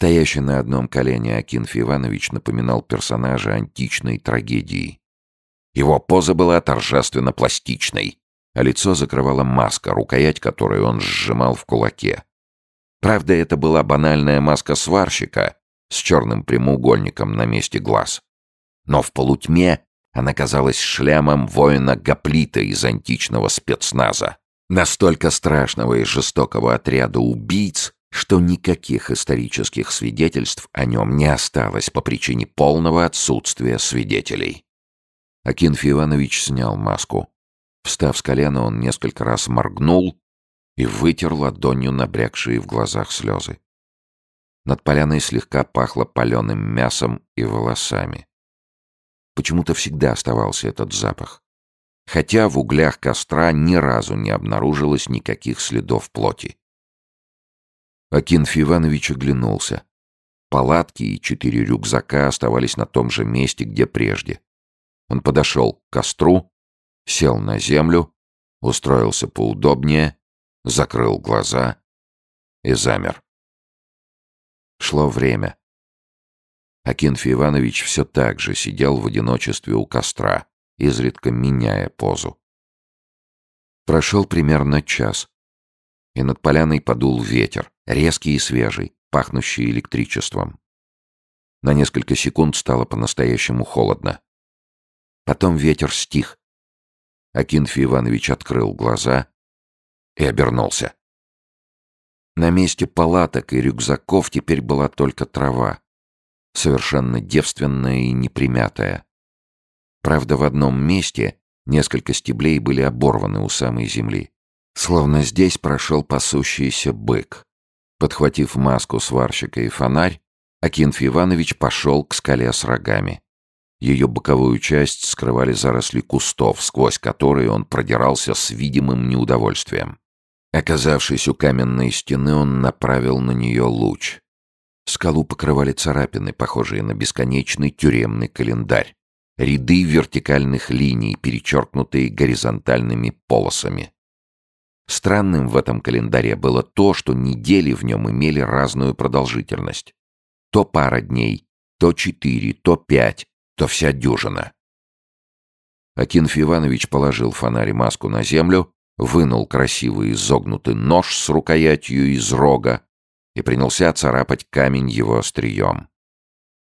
Стоящий на одном колене Акинф Иванович напоминал персонажа античной трагедии. Его поза была торжественно пластичной, а лицо закрывала маска, рукоять которой он сжимал в кулаке. Правда, это была банальная маска сварщика с черным прямоугольником на месте глаз. Но в полутьме она казалась шлямом воина-гоплита из античного спецназа. Настолько страшного и жестокого отряда убийц, что никаких исторических свидетельств о нем не осталось по причине полного отсутствия свидетелей. Акинфий Иванович снял маску. Встав с колена, он несколько раз моргнул и вытер ладонью набрякшие в глазах слезы. Над поляной слегка пахло паленым мясом и волосами. Почему-то всегда оставался этот запах. Хотя в углях костра ни разу не обнаружилось никаких следов плоти. Акинфий Иванович оглянулся. Палатки и четыре рюкзака оставались на том же месте, где прежде. Он подошел к костру, сел на землю, устроился поудобнее, закрыл глаза и замер. Шло время. Акинфий Иванович все так же сидел в одиночестве у костра, изредка меняя позу. Прошел примерно час, и над поляной подул ветер, резкий и свежий, пахнущий электричеством. На несколько секунд стало по-настоящему холодно. Потом ветер стих. Акинфий Иванович открыл глаза и обернулся. На месте палаток и рюкзаков теперь была только трава, совершенно девственная и непримятая. Правда, в одном месте несколько стеблей были оборваны у самой земли. Словно здесь прошел пасущийся бык. Подхватив маску сварщика и фонарь, Акинфий Иванович пошел к скале с рогами. Ее боковую часть скрывали заросли кустов, сквозь которые он продирался с видимым неудовольствием. Оказавшись у каменной стены, он направил на нее луч. Скалу покрывали царапины, похожие на бесконечный тюремный календарь. Ряды вертикальных линий, перечеркнутые горизонтальными полосами. Странным в этом календаре было то, что недели в нем имели разную продолжительность. То пара дней, то четыре, то пять, то вся дюжина. Акинф Иванович положил фонарь маску на землю, вынул красивый изогнутый нож с рукоятью из рога и принялся царапать камень его острием.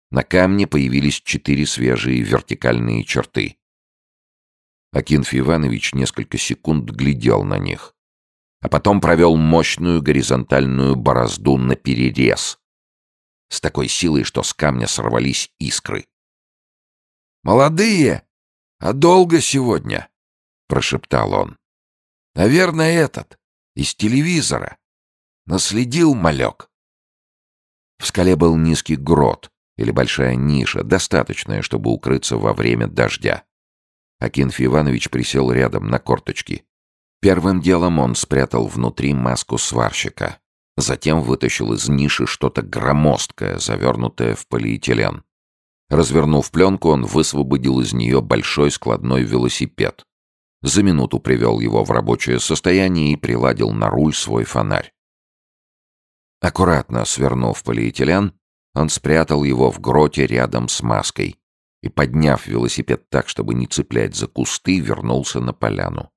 На камне появились четыре свежие вертикальные черты. Акинф Иванович несколько секунд глядел на них а потом провел мощную горизонтальную борозду на перерез. С такой силой, что с камня сорвались искры. «Молодые! А долго сегодня?» — прошептал он. «Наверное, этот, из телевизора. Наследил малек». В скале был низкий грот или большая ниша, достаточная, чтобы укрыться во время дождя. Акинфий Иванович присел рядом на корточки. Первым делом он спрятал внутри маску сварщика. Затем вытащил из ниши что-то громоздкое, завернутое в полиэтилен. Развернув пленку, он высвободил из нее большой складной велосипед. За минуту привел его в рабочее состояние и приладил на руль свой фонарь. Аккуратно свернув полиэтилен, он спрятал его в гроте рядом с маской и, подняв велосипед так, чтобы не цеплять за кусты, вернулся на поляну.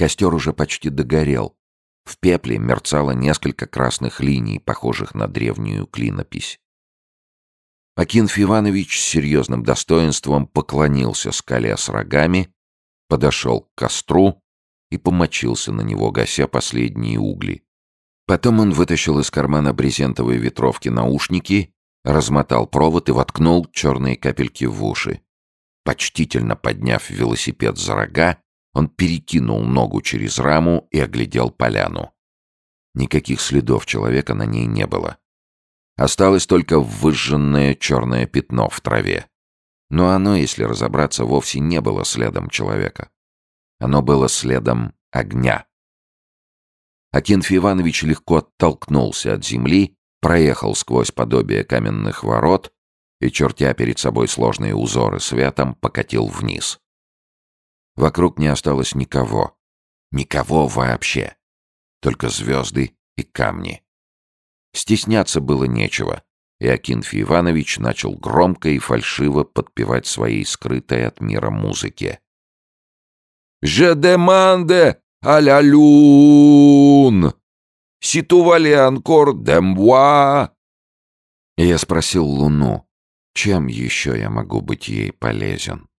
Костер уже почти догорел. В пепле мерцало несколько красных линий, похожих на древнюю клинопись. Акинф Иванович с серьезным достоинством поклонился скале с рогами, подошел к костру и помочился на него, гася последние угли. Потом он вытащил из кармана брезентовой ветровки наушники, размотал провод и воткнул черные капельки в уши. Почтительно подняв велосипед за рога, он перекинул ногу через раму и оглядел поляну. Никаких следов человека на ней не было. Осталось только выжженное черное пятно в траве. Но оно, если разобраться, вовсе не было следом человека. Оно было следом огня. Акинфий Иванович легко оттолкнулся от земли, проехал сквозь подобие каменных ворот и, чертя перед собой сложные узоры светом, покатил вниз. Вокруг не осталось никого. Никого вообще. Только звезды и камни. Стесняться было нечего, и Акинфий Иванович начал громко и фальшиво подпевать своей скрытой от мира музыке. «Je demande à la lune! Si tu valais encore de moi!» И я спросил Луну, чем еще я могу быть ей полезен.